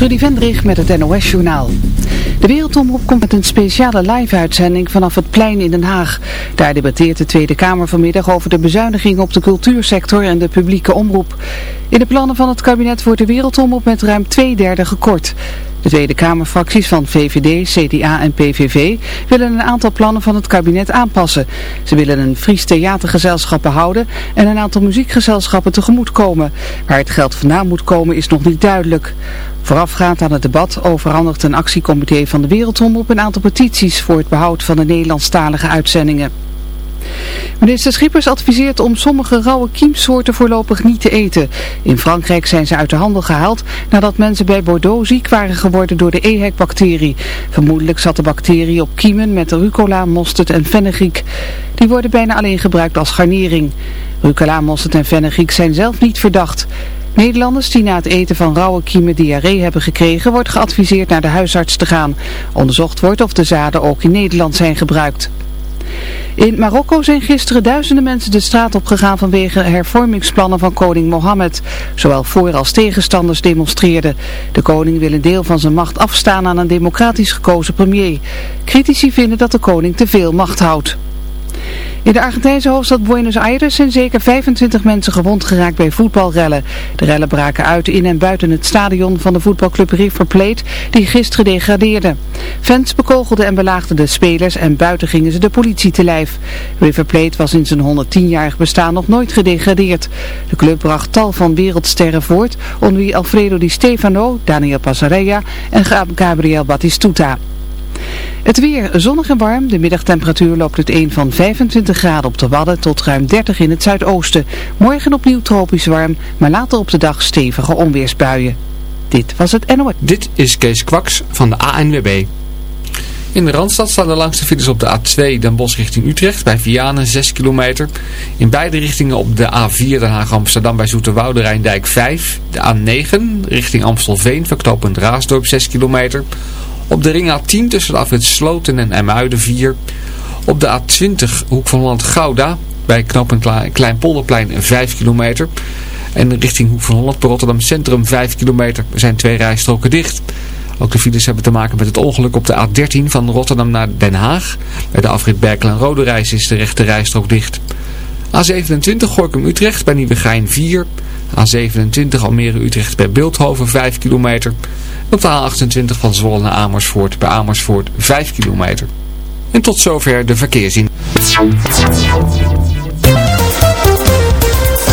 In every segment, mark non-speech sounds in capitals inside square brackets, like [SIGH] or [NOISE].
Trudy Vendrig met het NOS-journaal. De Wereldomroep komt met een speciale live-uitzending vanaf het plein in Den Haag. Daar debatteert de Tweede Kamer vanmiddag over de bezuinigingen op de cultuursector en de publieke omroep. In de plannen van het kabinet wordt de Wereldomroep met ruim twee derde gekort. De Tweede Kamerfracties van VVD, CDA en PVV willen een aantal plannen van het kabinet aanpassen. Ze willen een Fries theatergezelschap behouden en een aantal muziekgezelschappen tegemoetkomen. Waar het geld vandaan moet komen is nog niet duidelijk. Voorafgaand aan het debat overhandigt een actiecomité van de Wereldomroep een aantal petities voor het behoud van de Nederlandstalige uitzendingen. Minister Schippers adviseert om sommige rauwe kiemsoorten voorlopig niet te eten. In Frankrijk zijn ze uit de handel gehaald nadat mensen bij Bordeaux ziek waren geworden door de EHEC-bacterie. Vermoedelijk zat de bacterie op kiemen met rucola, mosterd en fenugreek. Die worden bijna alleen gebruikt als garnering. Rucola, mosterd en fenugreek zijn zelf niet verdacht. Nederlanders die na het eten van rauwe kiemen diarree hebben gekregen, wordt geadviseerd naar de huisarts te gaan. Onderzocht wordt of de zaden ook in Nederland zijn gebruikt. In Marokko zijn gisteren duizenden mensen de straat opgegaan vanwege hervormingsplannen van koning Mohammed. Zowel voor- als tegenstanders demonstreerden. De koning wil een deel van zijn macht afstaan aan een democratisch gekozen premier. Critici vinden dat de koning te veel macht houdt. In de Argentijnse hoofdstad Buenos Aires zijn zeker 25 mensen gewond geraakt bij voetbalrellen. De rellen braken uit in en buiten het stadion van de voetbalclub River Plate, die gisteren degradeerde. Fans bekogelden en belaagden de spelers en buiten gingen ze de politie te lijf. River Plate was in zijn 110-jarig bestaan nog nooit gedegradeerd. De club bracht tal van wereldsterren voort, onder wie Alfredo Di Stefano, Daniel Passarella en Gabriel Batistuta. Het weer zonnig en warm. De middagtemperatuur loopt het een van 25 graden op de Wadden tot ruim 30 in het zuidoosten. Morgen opnieuw tropisch warm, maar later op de dag stevige onweersbuien. Dit was het NOS. Dit is Kees Kwaks van de ANWB. In de Randstad staan de langste files op de A2 Den Bosch richting Utrecht bij Vianen 6 kilometer. In beide richtingen op de A4 Den Haag Amsterdam bij Zoeterwoude Rijndijk 5. De A9 richting Amstelveen verknopend Raasdorp 6 kilometer. Op de ring A10 tussen de afwit Sloten en Emuiden 4. Op de A20 Hoek van Holland Gouda bij knooppunt Kleinpolderplein 5 kilometer. En richting Hoek van Holland bij Rotterdam Centrum 5 kilometer zijn twee rijstroken dicht. Ook de files hebben te maken met het ongeluk op de A13 van Rotterdam naar Den Haag. Bij de afrit Berkel en Rode Reis is de rechte rijstrook dicht. A27 Gorkum Utrecht bij Nieuwegein 4. A27 Almere Utrecht bij Beeldhoven 5 kilometer. Op de A28 van Zwolle naar Amersfoort bij Amersfoort 5 kilometer. En tot zover de verkeerszien.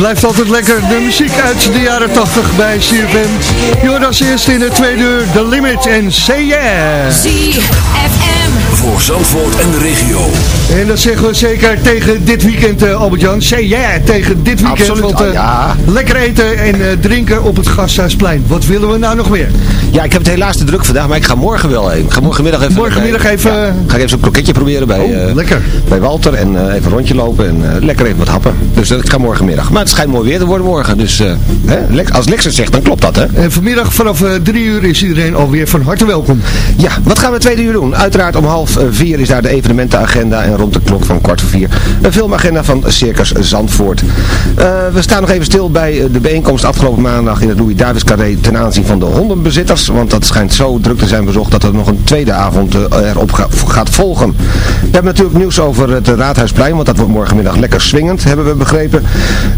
Blijft altijd lekker, de muziek uit de jaren 80 bij CFM. Joras eerst in de tweede uur, The Limit en Say Yeah. ZFM. Voor Zandvoort en de regio. En dat zeggen we zeker tegen dit weekend, uh, Albert-Jan. Say Yeah, tegen dit weekend. Absoluut, want, uh, oh, ja. Lekker eten en uh, drinken op het Gasthuisplein. Wat willen we nou nog meer? Ja, ik heb het helaas te druk vandaag, maar ik ga morgen wel heen. Ik ga morgenmiddag even... Morgenmiddag even... Ja, ga ik even zo'n kroketje proberen bij, oh, lekker. bij Walter en even een rondje lopen en lekker even wat happen. Dus ik ga morgenmiddag. Maar het schijnt mooi weer te worden morgen. Dus hè, als Lex het zegt, dan klopt dat, hè? En vanmiddag vanaf drie uur is iedereen alweer van harte welkom. Ja, wat gaan we tweede uur doen? Uiteraard om half vier is daar de evenementenagenda en rond de klok van kwart voor vier een filmagenda van Circus Zandvoort. Uh, we staan nog even stil bij de bijeenkomst afgelopen maandag in het Louis Davis Carré ten aanzien van de hondenbezitters, want dat schijnt zo druk te zijn bezocht dat er nog een tweede avond uh, erop ga, gaat volgen. We hebben natuurlijk nieuws over het Raadhuisplein, want dat wordt morgenmiddag lekker swingend, hebben we begrepen.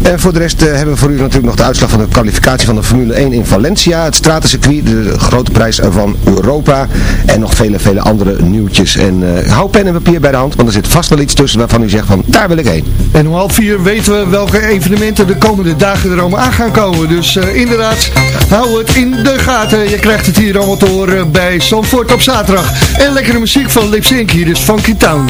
En voor de rest uh, hebben we voor u natuurlijk nog de uitslag van de kwalificatie van de Formule 1 in Valencia, het stratencircuit, de grote prijs van Europa en nog vele, vele andere nieuwtjes. En hou pen en papier bij de hand, want er zit vast wel iets tussen waarvan u zegt van daar wil ik heen. En om half vier weten we welke evenementen de komende dagen er allemaal aan gaan komen. Dus inderdaad, hou het in de gaten. Je krijgt het hier allemaal te horen bij Zandvoort op zaterdag. En lekkere muziek van Lip Sync, hier is Funky Town.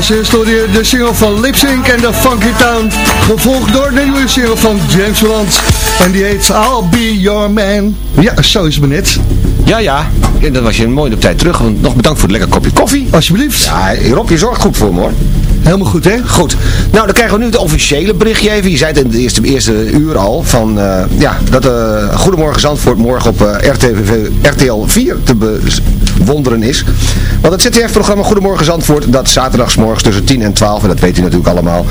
Als eerste je de single van Lipsync en de Funky Town. Gevolgd door de nieuwe single van James Blunt. En die heet I'll Be Your Man. Ja, zo is het maar net. Ja, ja. En dat was je een mooie op tijd terug. Want nog bedankt voor het lekker kopje koffie. Alsjeblieft. Ja, Rob, je zorgt goed voor me hoor. Helemaal goed, hè? Goed. Nou, dan krijgen we nu het officiële berichtje even. Je zei het in de eerste, eerste uur al. Van, eh, ja, dat uh, Goedemorgen Zandvoort morgen op uh, RTV, RTL 4 te bewonderen is. Want het ZDF-programma Goedemorgen Zandvoort, dat zaterdagsmorgens tussen 10 en 12, en dat weet u natuurlijk allemaal,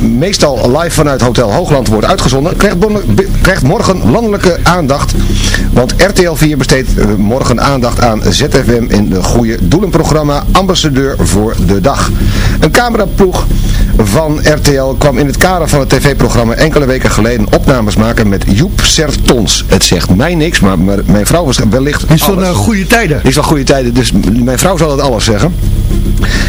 meestal live vanuit Hotel Hoogland wordt uitgezonden, krijgt, morgen landelijke aandacht. Want RTL 4 besteedt morgen aandacht aan ZFM in de Goede Doelenprogramma Ambassadeur voor de Dag. Een cameraploeg van RTL kwam in het kader van het tv-programma enkele weken geleden opnames maken met Joep Sertons. Het zegt mij niks, maar mijn vrouw was wellicht Is van uh, goede tijden. Is van goede tijden, dus mijn vrouw zal het alles zeggen.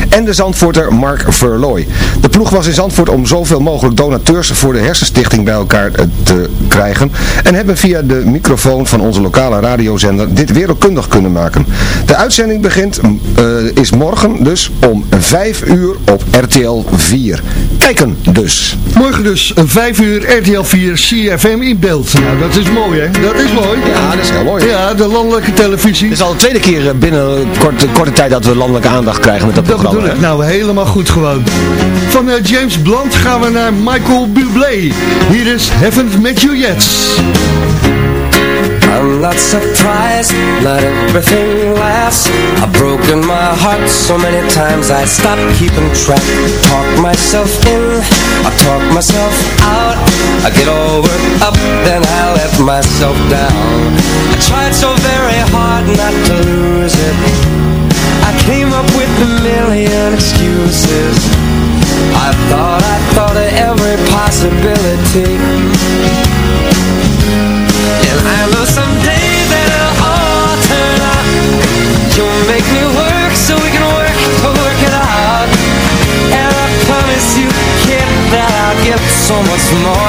En de Zandvoorter Mark Verlooy. De ploeg was in Zandvoort om zoveel mogelijk donateurs voor de Hersenstichting bij elkaar te krijgen. En hebben via de microfoon van onze lokale radiozender dit wereldkundig kunnen maken. De uitzending begint, uh, is morgen dus om 5 uur op RTL 4. Kijken dus. Morgen dus 5 uur RTL 4 CFM in beeld. Nou, dat is mooi hè. Dat is mooi. Ja, dat is heel mooi. Ja, de landelijke televisie. Het is al de tweede keer binnen korte, korte tijd dat we landelijke aandacht krijgen met dat, dat programma. bedoel ik. Nou, helemaal goed gewoon. Van uh, James Blunt gaan we naar Michael Bublé. Hier is Haven't Met You Yet. I'm not surprised, not everything lasts I've broken my heart so many times I stopped keeping track Talk myself in, I talk myself out I get all worked up, then I let myself down I tried so very hard not to lose it I came up with a million excuses. I thought, I thought of every possibility. And I know someday that it'll all turn out. You'll make me work so we can work to work it out. And I promise you, kid, that I'll get so much more.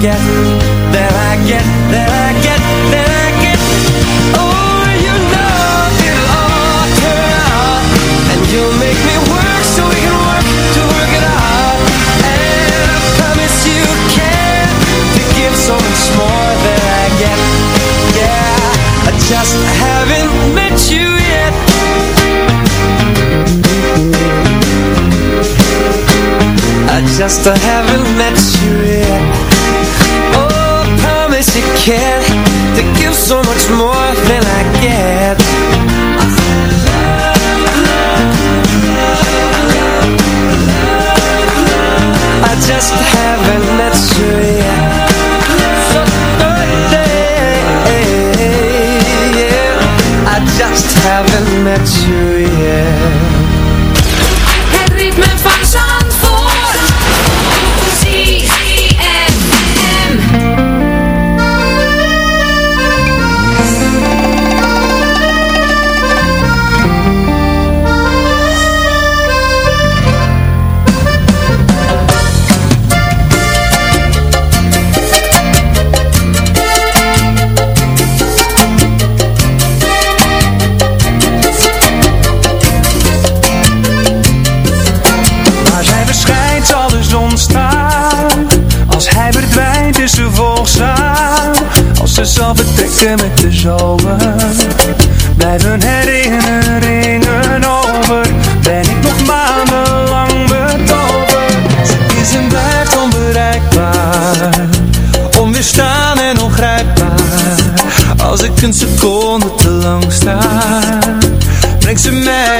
get Than I get, than I get, than I get. Oh, you know it'll all turn out And you'll make me work so we can work to work it out. And I promise you can To give so much more than I get. Yeah, I just haven't met you yet. I just haven't met you yet can To give so much more than I get. I just haven't met you yet. So yeah, I just haven't met you yet met de zomer Blijven herinneringen over. Ben ik nog maandenlang betoverd Ze is en blijft onbereikbaar. Onweerstaan en ongrijpbaar. Als ik een seconde te lang sta Brengt ze mij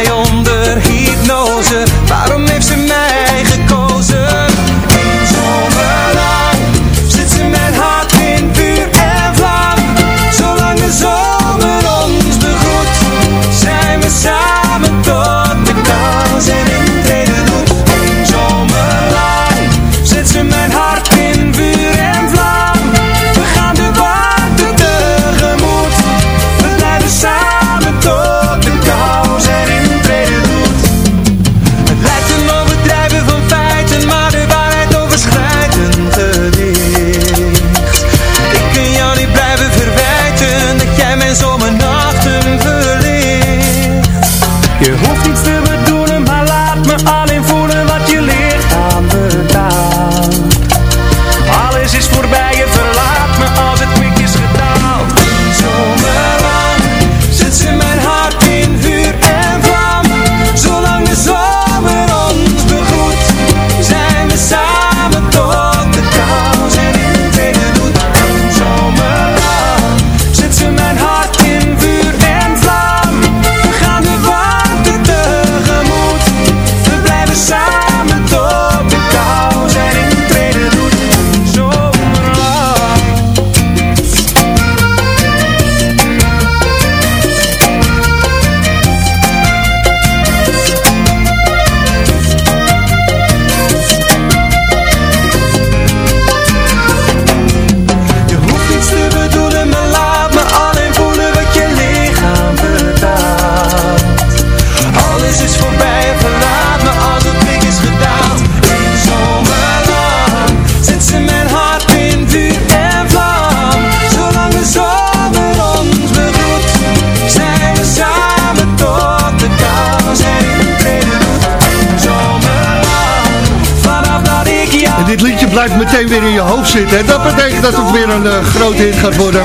blijft meteen weer in je hoofd zitten. En dat betekent dat het weer een uh, grote hit gaat worden.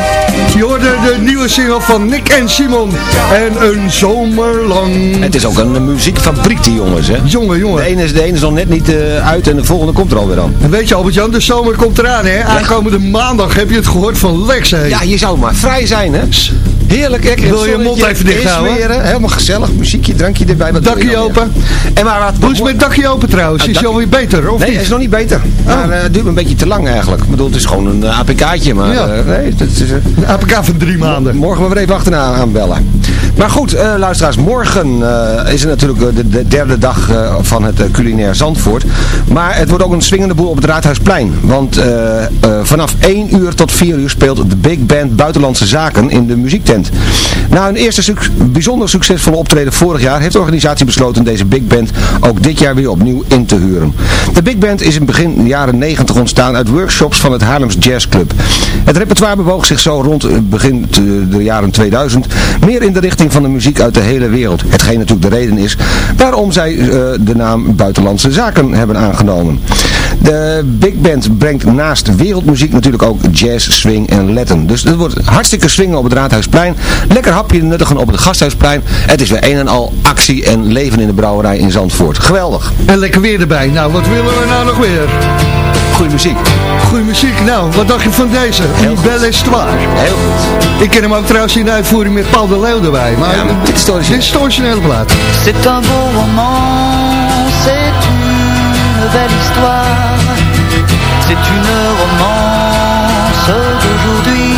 Je hoorde de nieuwe single van Nick en Simon. En een zomer lang. Het is ook een muziekfabriek, die jongens, hè? Jongen, jongen. De ene is, de ene is nog net niet uh, uit en de volgende komt er alweer aan. En weet je Albert-Jan, de zomer komt eraan, hè? Aankomende maandag heb je het gehoord van Lex, hè? Ja, je zou maar vrij zijn, hè? Heerlijk, hè? Wil je mond even dicht houden? Helemaal gezellig, muziekje, drankje erbij. Wat dakje open. En maar wat... Hoe is met dakje open trouwens? Is het alweer beter, of nee, is nog niet beter. Maar uh, het duurt een beetje te lang eigenlijk. Ik bedoel, het is gewoon een uh, APK'tje, maar ja. uh, nee, het is... een APK van drie maanden. Morgen we weer even achterna aanbellen. Maar goed, luisteraars, morgen is het natuurlijk de, de, derde dag van het culinair Zandvoort. Maar het wordt ook een swingende boel op het Raadhuisplein. Want vanaf 1 uur tot 4 uur speelt de Big Band Buitenlandse Zaken in de muziektent. Na een eerste bijzonder succesvolle optreden vorig jaar heeft de organisatie besloten deze Big Band ook dit jaar weer opnieuw in te huren. De Big Band is in begin jaren 90 ontstaan uit workshops van het Haarlems Jazz Club. Het repertoire bewoog zich zo rond begin de jaren 2000 meer in de richting van de muziek uit de hele wereld. Hetgeen natuurlijk de reden is waarom zij uh, de naam Buitenlandse Zaken hebben aangenomen. De Big Band brengt naast wereldmuziek natuurlijk ook jazz, swing en Latin. Dus het wordt hartstikke swingen op het Raadhuisplein. Lekker hapje nuttigen op het Gasthuisplein. Het is weer een en al actie en leven in de brouwerij in Zandvoort. Geweldig. En lekker weer erbij. Nou, wat willen we nou nog weer? Goeie muziek. Goeie muziek. Nou, wat dacht je van deze? Een belle histoire. Heel goed. Ik ken hem ook trouwens in de uitvoering met Paul de Leeuw erbij. Maar, ja, maar dit is dit is de originele plaat. C'est un beau roman, c'est une belle histoire. C'est une romance d'aujourd'hui.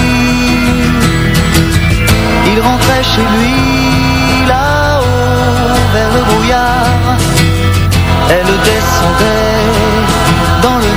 Il rentrait chez lui là-haut vers le brouillard. Elle descendait dans le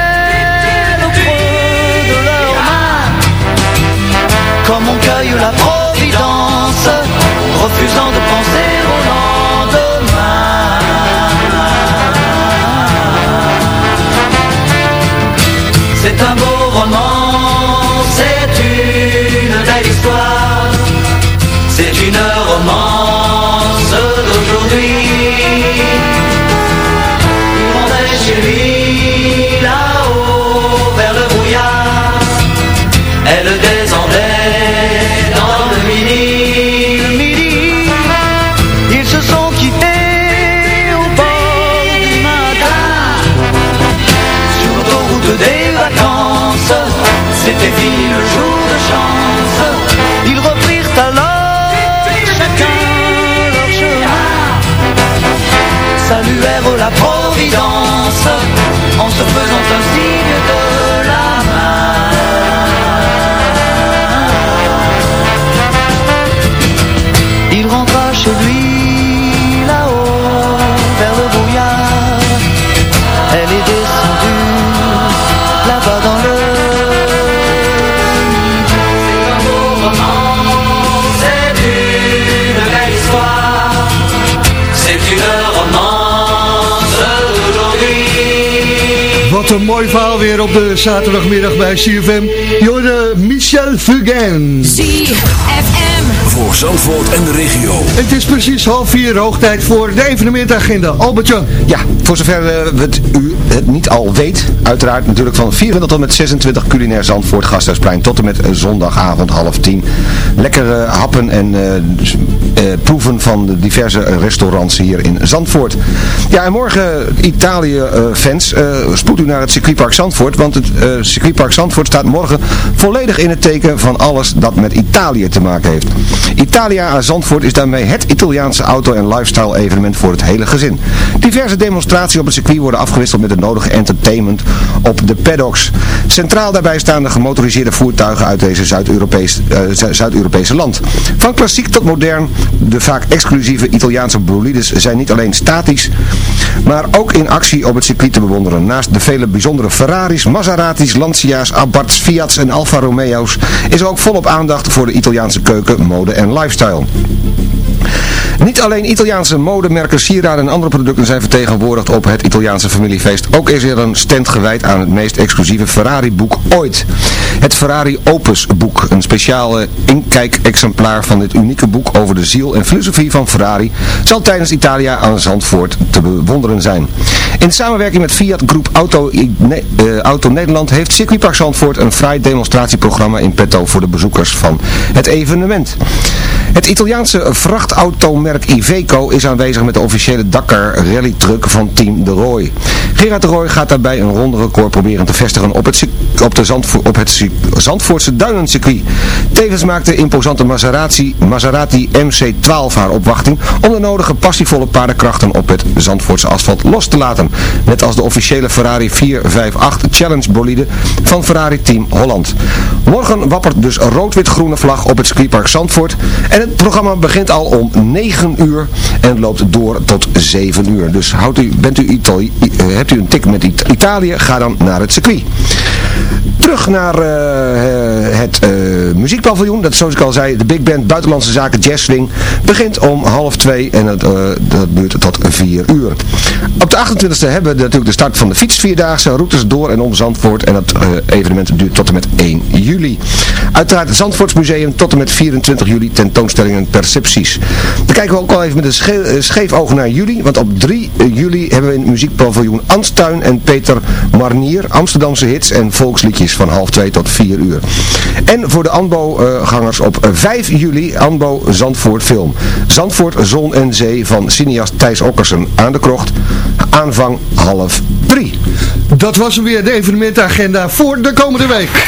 Comme on cueille la providence, Saluèrent la Providence En se faisant un een mooi verhaal weer op de zaterdagmiddag bij CFM. Je hoorde Michel Fugain. ZFM. voor Zandvoort en de regio. Het is precies half vier, hoog tijd voor de evenementagenda. Albert-Jan. Ja, voor zover uh, het, u het niet al weet, uiteraard natuurlijk van 24 tot met 26 culinair Zandvoort, Gasthuisplein, tot en met zondagavond half tien. Lekkere happen en uh, proeven van de diverse restaurants hier in Zandvoort. Ja, en morgen Italië-fans, spoed u naar het circuitpark Zandvoort, want het circuitpark Zandvoort staat morgen volledig in het teken van alles dat met Italië te maken heeft. Italia aan Zandvoort is daarmee het Italiaanse auto- en lifestyle evenement voor het hele gezin. Diverse demonstraties op het circuit worden afgewisseld met de nodige entertainment op de paddocks. Centraal daarbij staan de gemotoriseerde voertuigen uit deze Zuid-Europese uh, Zuid land. Van klassiek tot modern, de vaak exclusieve Italiaanse bolides zijn niet alleen statisch, maar ook in actie op het circuit te bewonderen. Naast de vele bijzondere Ferraris, Maseratis, Lancia's, Abarths, Fiat's en Alfa Romeo's is er ook volop aandacht voor de Italiaanse keuken, mode en lifestyle. Niet alleen Italiaanse modemerken, sieraden en andere producten zijn vertegenwoordigd op het Italiaanse familiefeest. Ook is er een stand gewijd aan het meest exclusieve Ferrari-boek ooit. Het Ferrari Opus boek, een speciale inkijk-exemplaar van dit unieke boek over de ziel en filosofie van Ferrari, zal tijdens Italia aan Zandvoort te bewonderen zijn. In samenwerking met Fiat Groep Auto, ne uh, Auto Nederland heeft Circuitpark Zandvoort een fraai demonstratieprogramma in petto voor de bezoekers van het evenement. Het Italiaanse vrachtautomerk Iveco is aanwezig met de officiële Dakar Rally Truck van Team de Roy. Gerard de Roy gaat daarbij een ronde record proberen te vestigen op het, op de Zandvo op het Zandvoortse Duinencircuit. Tevens maakt de imposante Maserati, Maserati MC12 haar opwachting om de nodige passievolle paardenkrachten op het Zandvoortse asfalt los te laten. Net als de officiële Ferrari 458 Challenge bolide van Ferrari Team Holland. Morgen wappert dus rood-wit-groene vlag op het circuitpark Zandvoort en het programma begint al om 9 uur en loopt door tot 7 uur. Dus houdt u, bent u Itali eh, hebt u een tik met Italië, ga dan naar het circuit. Terug naar uh, het uh, muziekpaviljoen. Dat zoals ik al zei, de Big Band Buitenlandse Zaken Jazz Swing begint om half twee en het, dat duurt tot vier uur. Op de 28e hebben we natuurlijk de start van de fietsvierdaagse routes door en om Zandvoort. En dat evenement duurt tot en met 1 juli. Uiteraard het Zandvoortsmuseum tot en met 24 juli tentoonstellingen percepties. Dan kijken we ook al even met een scheef, scheef oog naar juli. Want op 3 juli hebben we in het muziekpaviljoen Anstuin en Peter Marnier Amsterdamse hits en volksliedjes van half 2 tot 4 uur. En voor de ANBO-gangers op 5 juli ANBO Zandvoort Film. Zandvoort, Zon en Zee van cineast Thijs Okkersen aan de krocht. Aanvang half 3. Dat was weer de evenementagenda voor de komende week.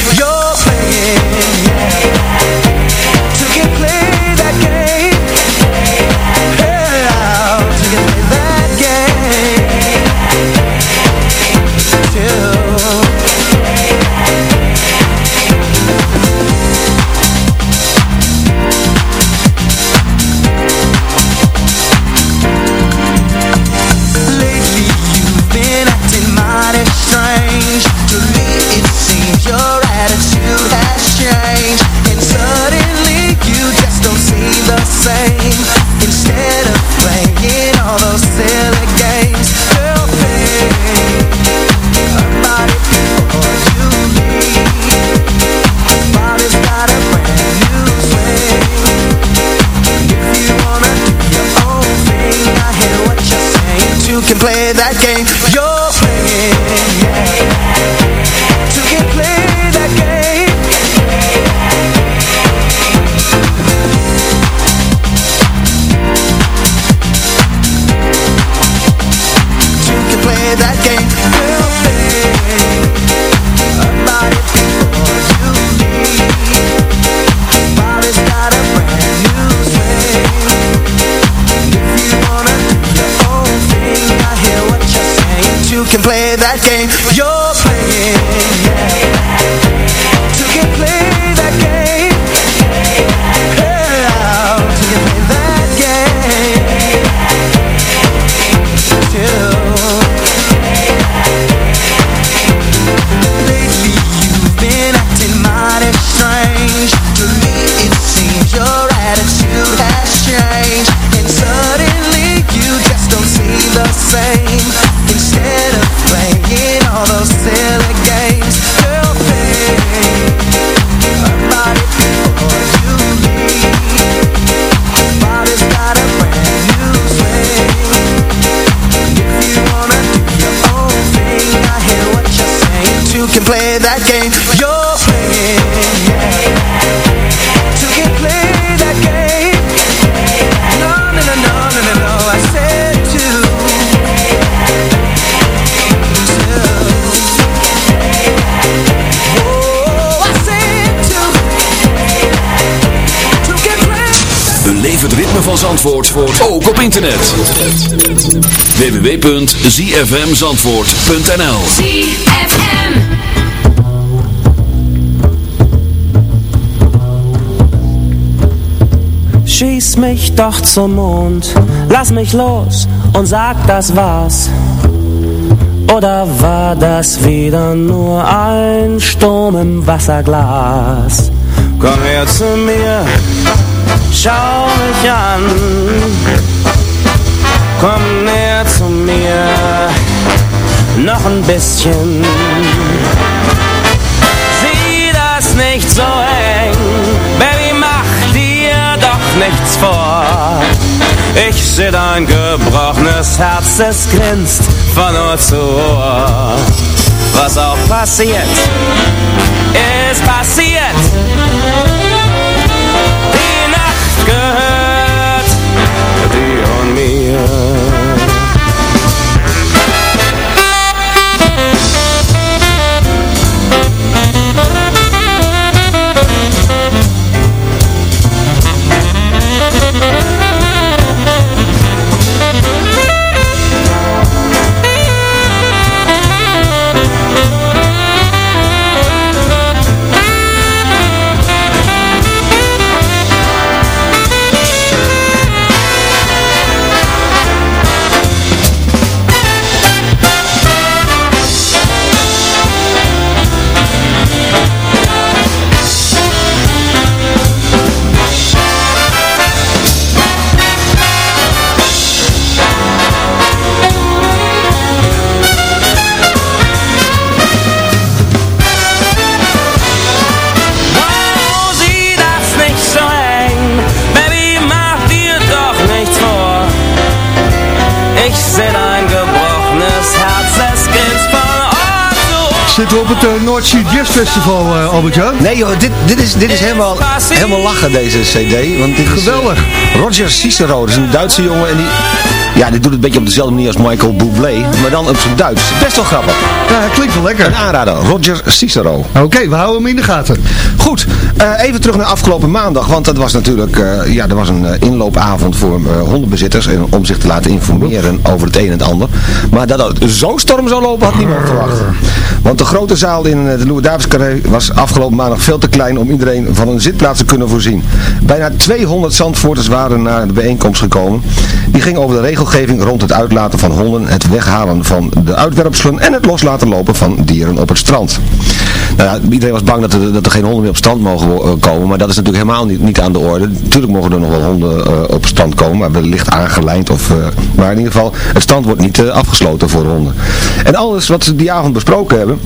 Van Zandvoort ook op internet. www.zfmzandvoort.nl ZFM. Schieß mich doch zum Mond, lass mich los und sag, das war's. Oder war das wieder nur ein Sturm im Wasserglas? Komm her zu mir, schau mich an. Komm näher zu mir, noch ein bisschen. Sieh das nicht so eng, Baby, mach dir doch nichts vor. Ich seh dein gebrochenes Herz, es grinst von Ohr zu Ohr. Was auch passiert, ist passiert. skirt beyond me. North Sea Jazz Festival, eh, Albert-Jan? Nee joh, dit, dit is, dit is helemaal, helemaal lachen deze cd. Want dit Geweldig. Is, eh, Roger Cicero, dat is een Duitse jongen en die... Ja, die doet het een beetje op dezelfde manier als Michael Bublé, maar dan op zijn Duits. Best wel grappig. Ja, klinkt wel lekker. Een aanrader, Roger Cicero. Oké, we houden hem in de gaten. Goed, eh, even terug naar afgelopen maandag, want dat was natuurlijk, eh, ja, er was een eh, inloopavond voor hondenbezitters en om zich te laten informeren over het een en het ander. Maar dat het zo storm zou lopen had niemand verwacht. Want de grote zaal in de Louis Davids was afgelopen maandag veel te klein om iedereen van een zitplaats te kunnen voorzien. Bijna 200 zandvoorters waren naar de bijeenkomst gekomen. Die ging over de rond het uitlaten van honden, het weghalen van de uitwerpselen en het loslaten lopen van dieren op het strand. Nou ja, iedereen was bang dat er, dat er geen honden meer op strand mogen eh, komen, maar dat is natuurlijk helemaal niet, niet aan de orde. Natuurlijk mogen er nog wel honden eh, op strand komen, maar wellicht aangelijnd of... eh, maar in ieder geval, het strand wordt niet afgesloten voor honden. En alles wat ze die avond besproken hebben,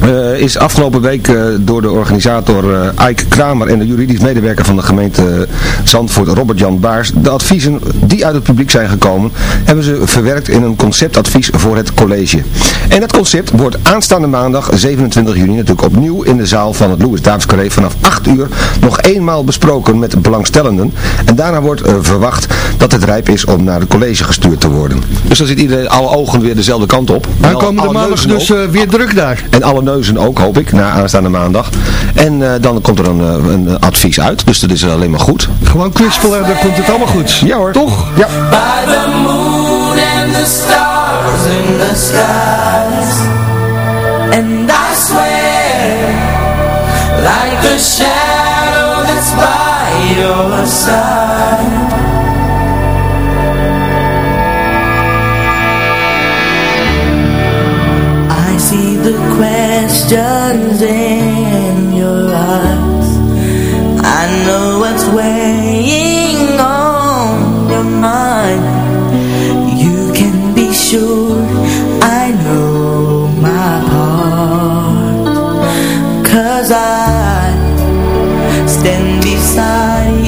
eh, is afgelopen week eh, door de organisator eh Ike Kramer en de juridisch medewerker van de gemeente Zandvoort, Robert-Jan Baars, de adviezen die uit het publiek zijn gekomen, hebben ze verwerkt in een conceptadvies voor het college. En dat concept wordt aanstaande maandag 27 juni natuurlijk opnieuw in de zaal van het Louis Davids Carré vanaf 8 uur nog eenmaal besproken met belangstellenden. En daarna wordt verwacht dat het rijp is om naar het college gestuurd te worden. Dus dan zit iedereen, alle ogen weer dezelfde kant op. En alle- Aankomende alle maandag dus weer druk daar. En alle neuzen ook, hoop ik, na aanstaande maandag. En uh, dan komt er een, eh, een, advies uit, dus dat is alleen maar goed. Gewoon kwispelen, dan komt het allemaal goed. Ja hoor. Toch? Ja. By the moon and the stars in the skies And I swear Like a shadow that's by your side the quest questions in your eyes. I know what's weighing on your mind. You can be sure I know my part. Cause I stand beside you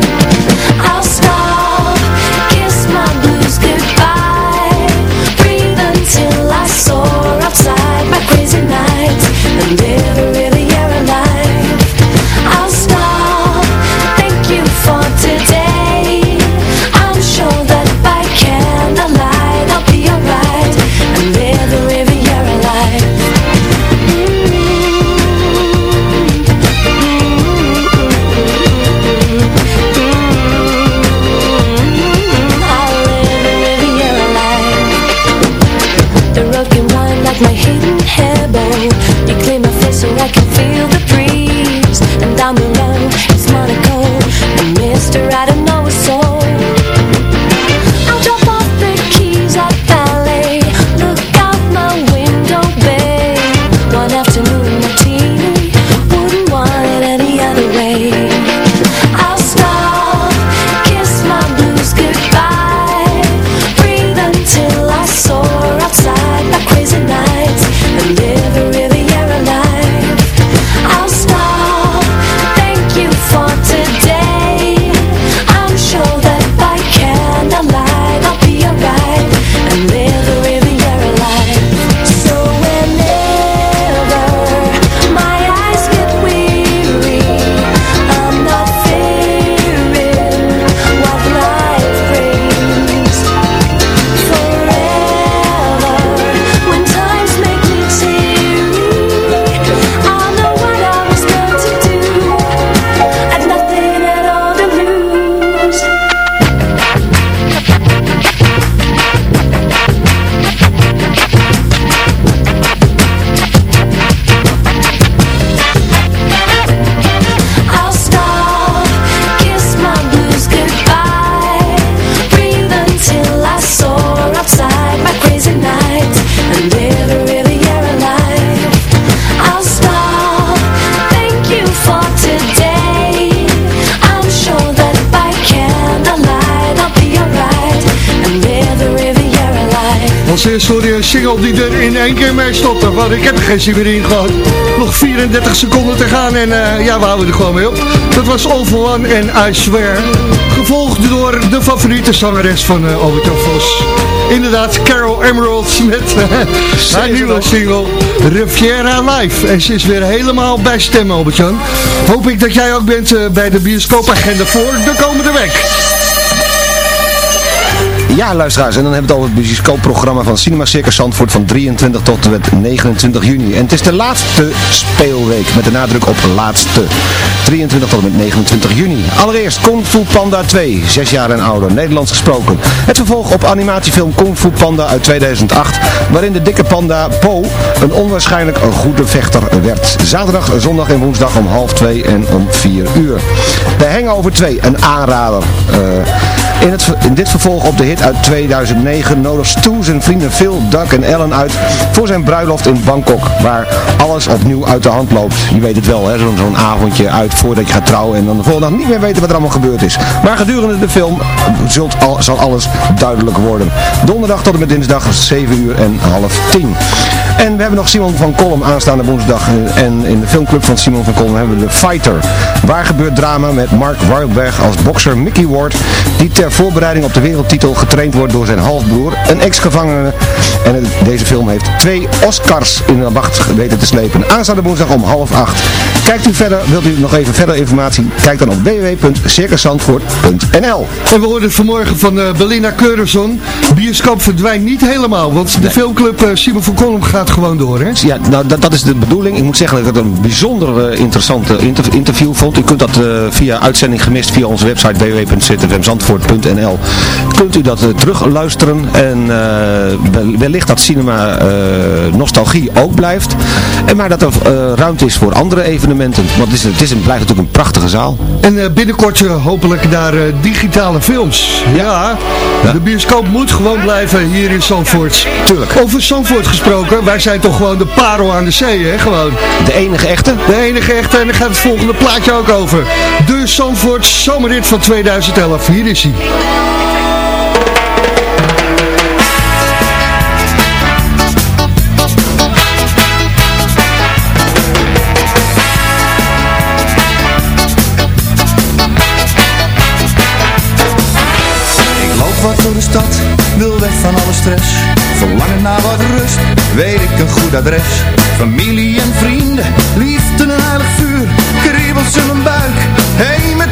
Één keer mee stopte. Want ik heb er geen zin meer in gehad. Nog 34 seconden te gaan en eh, ja, we houden er gewoon mee op. Dat was All for One en I Swear. Gevolgd door de favoriete zangeres van uh, Albert Vos. Inderdaad, Carol Emerald met uh, [LAUGHS] haar nieuwe single Riviera Live. En ze is weer helemaal bij stem, Albert-Jan. Hoop ik dat jij ook bent uh, bij de bioscoopagenda voor de komende week. Ja, luisteraars, en dan hebben we het over het bioscoopprogramma van Cinema Circus Zandvoort van 23 tot en met 29 juni. En het is de laatste speelweek, met de nadruk op laatste. 23 tot en met 29 juni. Allereerst Kung Fu Panda 2, 6 jaar en ouder, Nederlands gesproken. Het vervolg op animatiefilm Kung Fu Panda uit 2008, waarin de dikke panda Po een onwaarschijnlijk goede vechter werd. Zaterdag, zondag en woensdag om half 2 en om 4 uur. De Hangover 2, een aanrader. Uh, in, het, in dit vervolg op de hit uit 2009 nodigt Stu zijn vrienden Phil, Doug en Ellen uit voor zijn bruiloft in Bangkok, waar alles opnieuw uit de hand loopt. Je weet het wel, zo'n zo avondje uit voordat je gaat trouwen en dan de volgende dag niet meer weten wat er allemaal gebeurd is. Maar gedurende de film zult al, zal alles duidelijk worden. Donderdag tot en met dinsdag 7 uur en half 10. En we hebben nog Simon van Kolm aanstaande woensdag. En in de filmclub van Simon van Kolm hebben we The Fighter. Waar gebeurt drama met Mark Wildberg als bokser Mickey Ward, die ter voorbereiding op de wereldtitel getraind wordt door zijn halfbroer, een ex-gevangene. En deze film heeft twee Oscars in de wacht weten te slepen. Aanstaande woensdag om half acht. Kijkt u verder, wilt u nog even verder informatie? Kijk dan op www.circusandvoort.nl En we hoorden vanmorgen van uh, Belina Keurerson. Bioscoop verdwijnt niet helemaal, want de nee. filmclub uh, Simon van Kolm gaat gewoon door, hè? Ja, nou, dat, dat is de bedoeling. Ik moet zeggen dat ik het een bijzonder uh, interessante inter interview vond. U kunt dat via uitzending gemist via onze website www.zfmzandvoort.nl Kunt u dat terugluisteren en wellicht dat cinema nostalgie ook blijft. En maar dat er ruimte is voor andere evenementen. Want het, is, het is en blijft natuurlijk een prachtige zaal. En binnenkort hopelijk naar digitale films. Ja, ja, de bioscoop moet gewoon blijven hier in Zandvoort. Tuurlijk. Over Zandvoort gesproken, wij zijn toch gewoon de parel aan de zee, hè, gewoon. De enige echte? De enige echte, en daar gaat het volgende plaatje ook over. De Zandvoort zomerrit van 2011, hier is hij. Door de stad, wil weg van alle stress. Verlangen naar wat rust, weet ik een goed adres. Familie en vrienden, liefde en heilig vuur. In mijn buik, heen met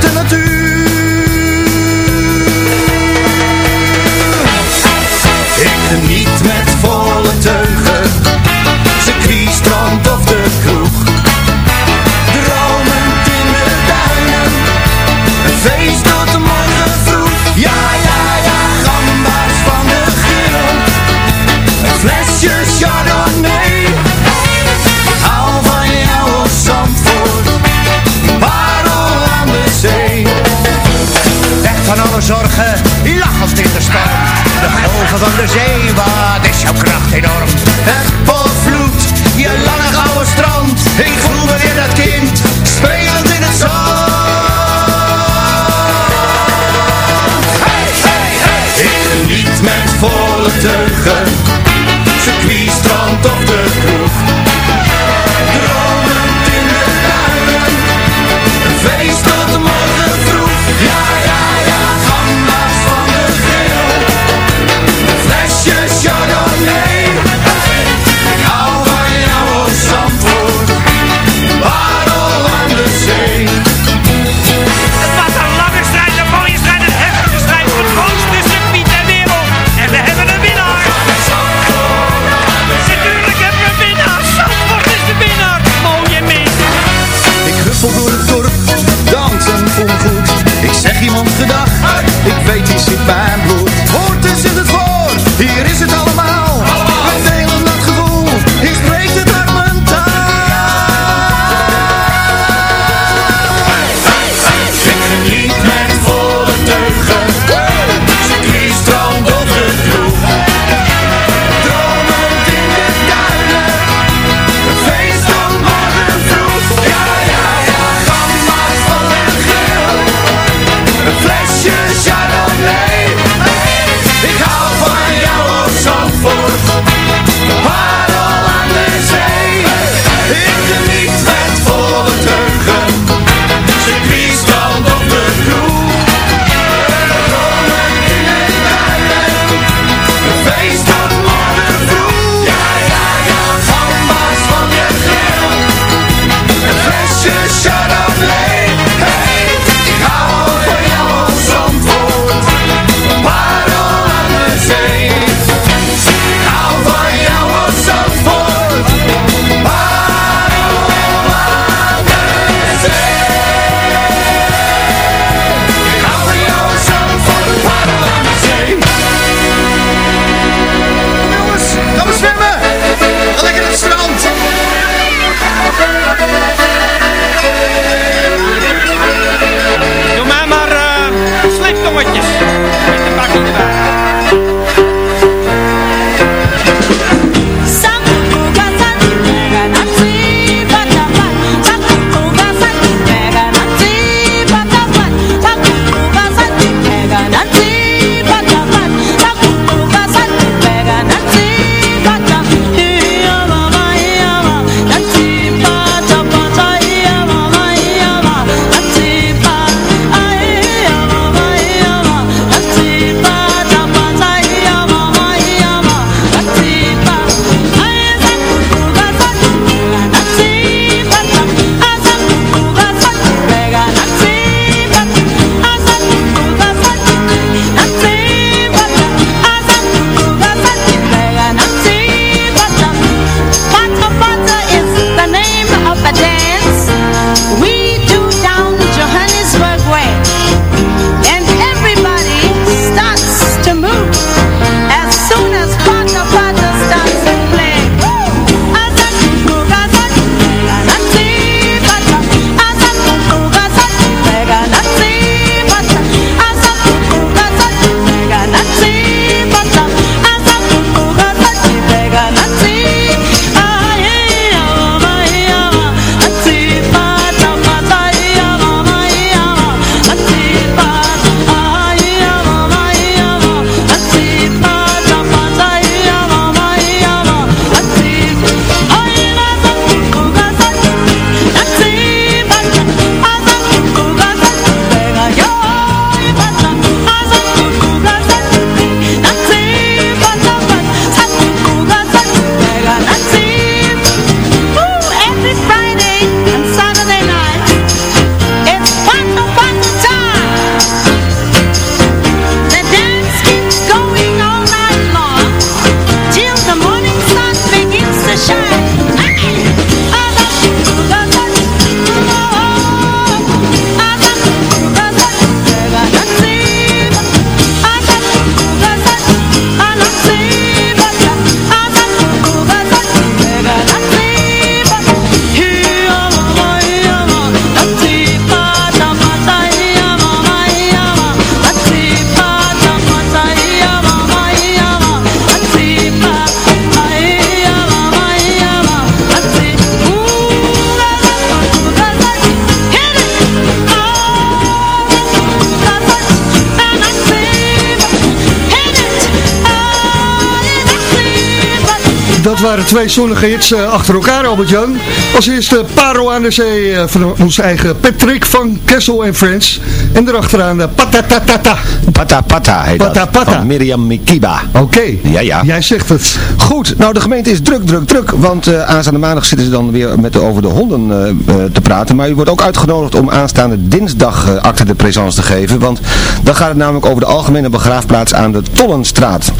dat waren twee zonnige hits eh, achter elkaar, Albert-Jan. Als eerste Paro aan de Zee eh, van onze eigen Patrick van Kessel en Friends. En erachteraan de Patatatata. Pata Pata heet Pata dat. Pata. Van Mirjam Mikiba. Oké, Ja, ja. jij zegt het. Goed, nou de gemeente is druk, druk, druk. Want eh, aanstaande maandag zitten ze dan weer met over de honden eh, eh, te praten. Maar u wordt ook uitgenodigd om aanstaande dinsdag eh, acte de présence te geven. Want dan gaat het namelijk over de algemene begraafplaats aan de Tollenstraat.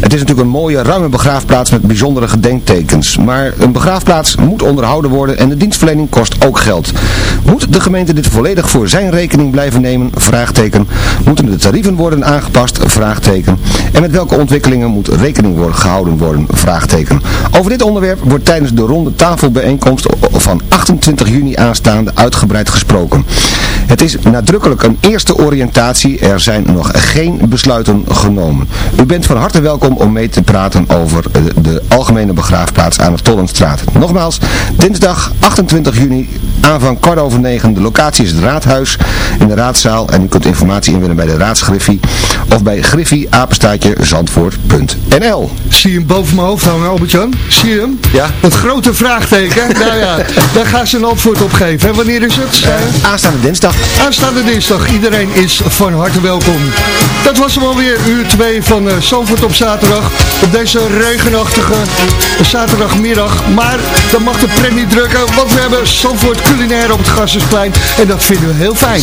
Het is natuurlijk een mooie, ruime begraafplaats met bijzondere gedenktekens. Maar een begraafplaats moet onderhouden worden en de dienstverlening kost ook geld. Moet de gemeente dit volledig voor zijn rekening blijven nemen? Vraagteken. Moeten de tarieven worden aangepast? Vraagteken. En met welke ontwikkelingen moet rekening worden gehouden worden? Vraagteken. Over dit onderwerp wordt tijdens de ronde tafelbijeenkomst van 28 juni aanstaande uitgebreid gesproken. Het is nadrukkelijk een eerste oriëntatie. Er zijn nog geen besluiten genomen. U bent van harte welkom om mee te praten over de algemene begraafplaats aan de Tollenstraat. Nogmaals, dinsdag 28 juni, aanvang kwart over negen. De locatie is het raadhuis in de raadzaal. En u kunt informatie inwinnen bij de raadsgriffie of bij griffie-zandvoort.nl Zie je hem boven mijn hoofd hangen, Albert-Jan? Zie je hem? Ja. Het grote vraagteken. [LAUGHS] nou ja, daar gaan ze een antwoord op geven. En wanneer is het? Eh, Aanstaande dinsdag. aanstaande dinsdag. Iedereen is van harte welkom. Dat was hem alweer, uur 2 van uh, Zandvoort op zaterdag. Op deze regenachtige zaterdagmiddag. Maar dan mag de pret niet drukken, want we hebben Zandvoort culinair op het Gassersplein. En dat vinden we heel fijn.